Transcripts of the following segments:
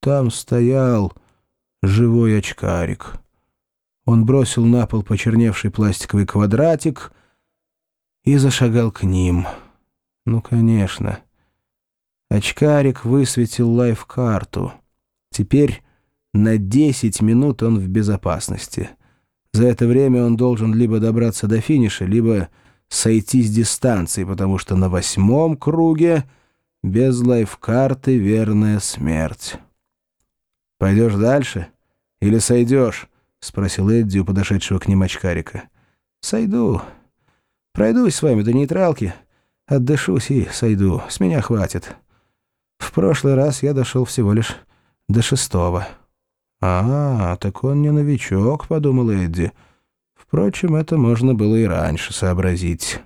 Там стоял живой очкарик. Он бросил на пол почерневший пластиковый квадратик и зашагал к ним. Ну, конечно. Очкарик высветил лайф-карту. Теперь на 10 минут он в безопасности. За это время он должен либо добраться до финиша, либо сойти с дистанции, потому что на восьмом круге без лайф-карты верная смерть. «Пойдешь дальше или сойдешь?» — спросил Эдди у подошедшего к ним очкарика. «Сойду. Пройдусь с вами до нейтралки, отдышусь и сойду. С меня хватит. В прошлый раз я дошел всего лишь до шестого». «А, так он не новичок», — подумал Эдди. Впрочем, это можно было и раньше сообразить.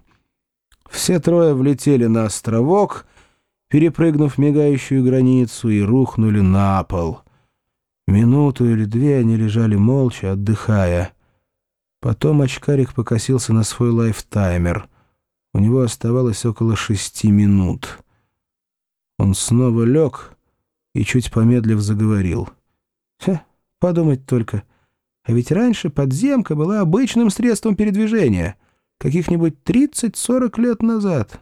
Все трое влетели на островок, перепрыгнув мигающую границу, и рухнули на пол. Минуту или две они лежали молча, отдыхая. Потом очкарик покосился на свой лайфтаймер. У него оставалось около шести минут. Он снова лег и, чуть помедлив, заговорил — Хе, подумать только. А ведь раньше подземка была обычным средством передвижения. Каких-нибудь 30-40 лет назад.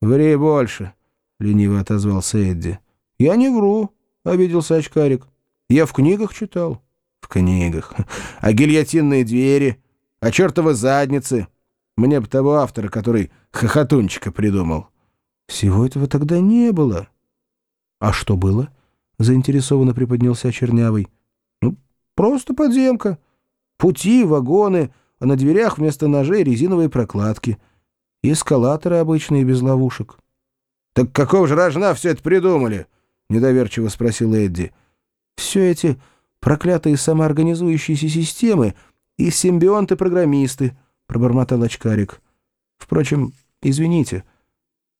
«Ври больше», — лениво отозвался Эдди. «Я не вру», — обиделся очкарик. «Я в книгах читал». «В книгах. А гильотинные двери? А чертовы задницы? Мне бы того автора, который хохотунчика придумал». «Всего этого тогда не было». «А что было?» — заинтересованно приподнялся Чернявый. «Ну, просто подземка. Пути, вагоны, а на дверях вместо ножей резиновые прокладки. И эскалаторы обычные, без ловушек». «Так какого же рожна все это придумали?» — недоверчиво спросил Эдди. «Все эти проклятые самоорганизующиеся системы и симбионты-программисты», — пробормотал очкарик. «Впрочем, извините,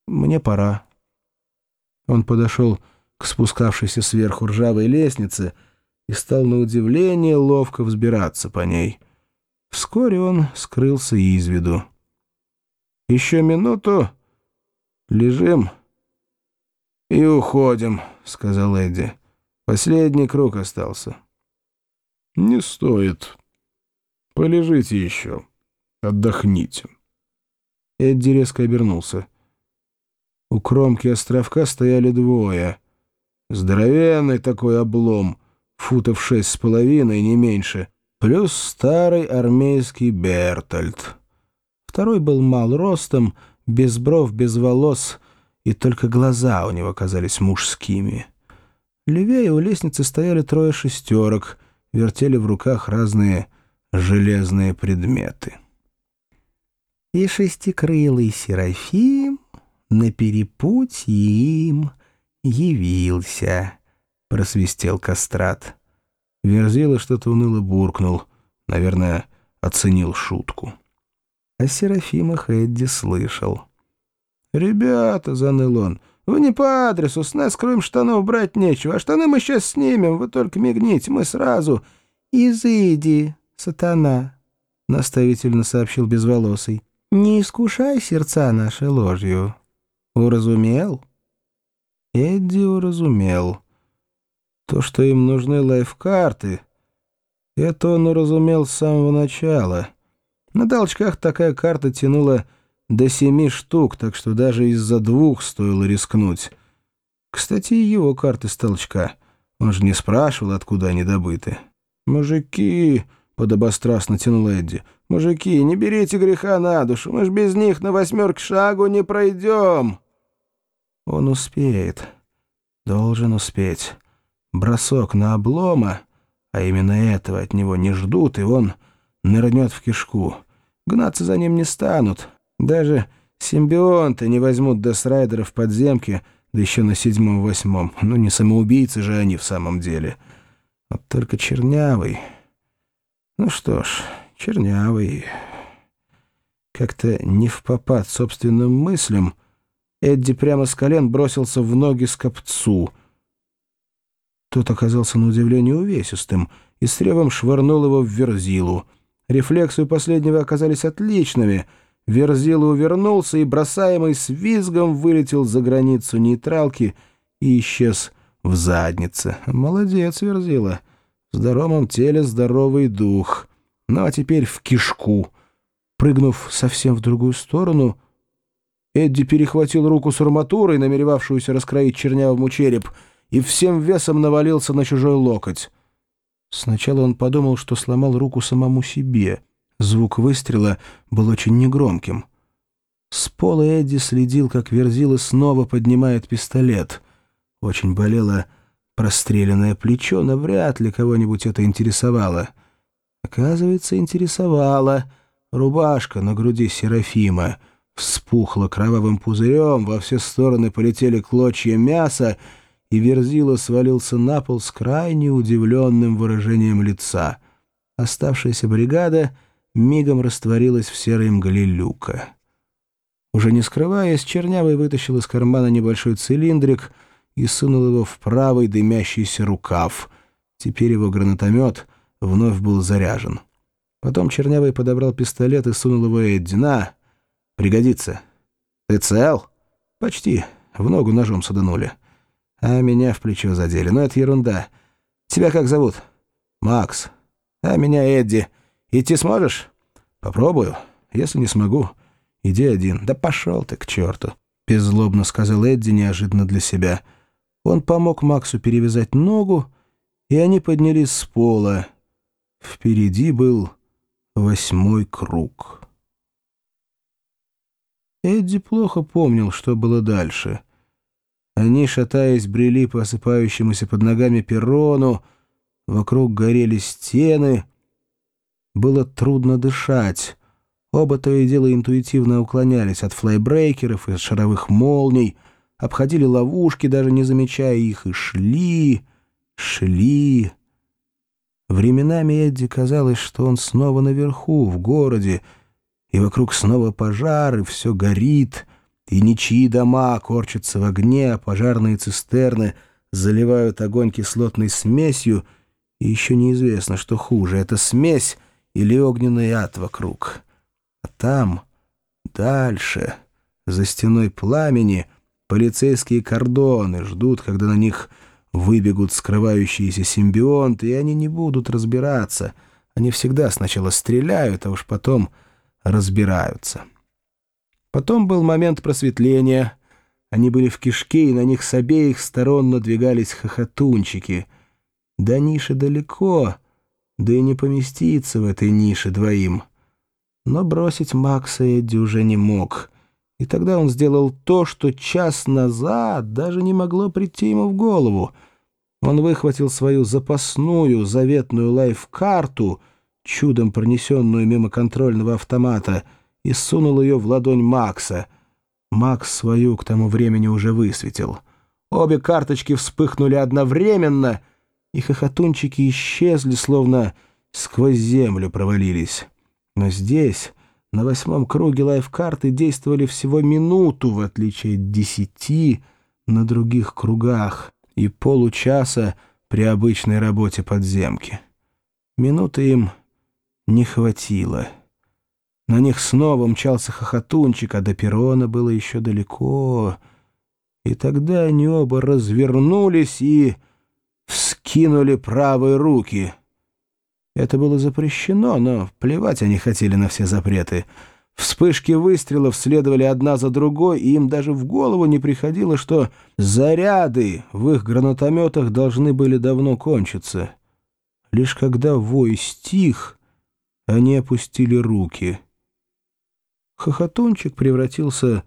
мне пора». Он подошел к спускавшейся сверху ржавой лестнице и стал на удивление ловко взбираться по ней. Вскоре он скрылся из виду. «Еще минуту, лежим и уходим», — сказал Эдди. «Последний круг остался». «Не стоит. Полежите еще. Отдохните». Эдди резко обернулся. У кромки островка стояли двое — Здоровенный такой облом, футов шесть с половиной, не меньше, плюс старый армейский Бертольд. Второй был мал ростом, без бров, без волос, и только глаза у него казались мужскими. Левее у лестницы стояли трое шестерок, вертели в руках разные железные предметы. И шестикрылый Серафим на перепутье им — явился», — просвистел кастрат. Верзила что-то уныло буркнул, наверное, оценил шутку. А Серафима Хэдди слышал. «Ребята», — заныл он, — «вы не по адресу, с нас кроме штанов брать нечего, а штаны мы сейчас снимем, вы только мигните, мы сразу...» «Изыди, сатана», — наставительно сообщил безволосый. «Не искушай сердца нашей ложью. Уразумел?» Эдди уразумел. То, что им нужны лайфкарты, это он уразумел с самого начала. На толчках такая карта тянула до семи штук, так что даже из-за двух стоило рискнуть. Кстати, его карты с толчка. Он же не спрашивал, откуда они добыты. «Мужики!» — подобострастно тянул Эдди. «Мужики, не берите греха на душу, мы ж без них на восьмерке шагу не пройдем!» Он успеет. Должен успеть. Бросок на облома, а именно этого от него не ждут, и он нырнет в кишку. Гнаться за ним не станут. Даже симбионты не возьмут десрайдера в подземке, да еще на седьмом-восьмом. Ну, не самоубийцы же они в самом деле. Вот только чернявый. Ну что ж, чернявый. Как-то не в попад собственным мыслям — Эдди прямо с колен бросился в ноги скопцу. Тот оказался на удивление увесистым и с ревом швырнул его в верзилу. Рефлексы последнего оказались отличными. Верзила увернулся и, бросаемый с визгом, вылетел за границу нейтралки и исчез в заднице. Молодец, Верзила. В здоровом теле здоровый дух. Ну а теперь в кишку. Прыгнув совсем в другую сторону, Эдди перехватил руку с арматурой, намеревавшуюся раскроить чернявому череп, и всем весом навалился на чужой локоть. Сначала он подумал, что сломал руку самому себе. Звук выстрела был очень негромким. С пола Эдди следил, как Верзила снова поднимает пистолет. Очень болело простреленное плечо, но вряд ли кого-нибудь это интересовало. Оказывается, интересовало. Рубашка на груди Серафима вспухла кровавым пузырем, во все стороны полетели клочья мяса, и Верзила свалился на пол с крайне удивленным выражением лица. Оставшаяся бригада мигом растворилась в серой мгле люка. Уже не скрываясь, Чернявый вытащил из кармана небольшой цилиндрик и сунул его в правый дымящийся рукав. Теперь его гранатомет вновь был заряжен. Потом Чернявый подобрал пистолет и сунул его Эдди. «На, пригодится». «Ты цел?» «Почти. В ногу ножом саданули. А меня в плечо задели. Но это ерунда. Тебя как зовут?» «Макс. А меня Эдди. Идти сможешь?» «Попробую. Если не смогу...» «Иди один». «Да пошел ты к черту», — беззлобно сказал Эдди неожиданно для себя. Он помог Максу перевязать ногу, и они поднялись с пола. Впереди был восьмой круг. Эдди плохо помнил, что было дальше. Они, шатаясь, брели по осыпающемуся под ногами перрону, вокруг горели стены. Было трудно дышать. Оба то и дело интуитивно уклонялись от флайбрейкеров и шаровых молний, обходили ловушки, даже не замечая их, и шли, шли. Временами Эдди казалось, что он снова наверху, в городе, и вокруг снова пожар, и все горит, и ничьи дома корчатся в огне, а пожарные цистерны заливают огонь кислотной смесью, и еще неизвестно, что хуже — это смесь или огненный ад вокруг». А там, дальше, за стеной пламени, полицейские кордоны ждут, когда на них выбегут скрывающиеся симбионты, и они не будут разбираться. Они всегда сначала стреляют, а уж потом разбираются. Потом был момент просветления. Они были в кишке, и на них с обеих сторон надвигались хохотунчики. До ниши далеко, да и не поместиться в этой нише двоим. Но бросить Макса Эдди уже не мог. И тогда он сделал то, что час назад даже не могло прийти ему в голову. Он выхватил свою запасную заветную лайф-карту, чудом пронесенную мимо контрольного автомата, и сунул ее в ладонь Макса. Макс свою к тому времени уже высветил. Обе карточки вспыхнули одновременно, и хохотунчики исчезли, словно сквозь землю провалились. Но здесь, на восьмом круге лайфкарты действовали всего минуту, в отличие от десяти на других кругах и получаса при обычной работе подземки. Минуты им не хватило. На них снова мчался хохотунчик, а до перрона было еще далеко. И тогда они оба развернулись и вскинули правые руки — это было запрещено, но плевать они хотели на все запреты. Вспышки выстрелов следовали одна за другой, и им даже в голову не приходило, что заряды в их гранатометах должны были давно кончиться. Лишь когда вой стих, они опустили руки. Хохотунчик превратился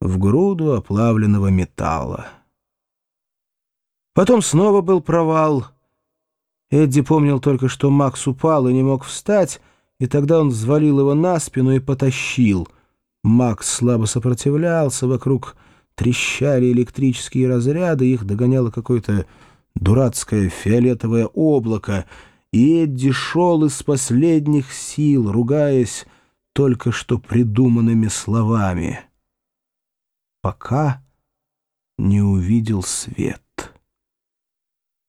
в груду оплавленного металла. Потом снова был провал — Эдди помнил только, что Макс упал и не мог встать, и тогда он взвалил его на спину и потащил. Макс слабо сопротивлялся, вокруг трещали электрические разряды, их догоняло какое-то дурацкое фиолетовое облако, и Эдди шел из последних сил, ругаясь только что придуманными словами. Пока не увидел свет.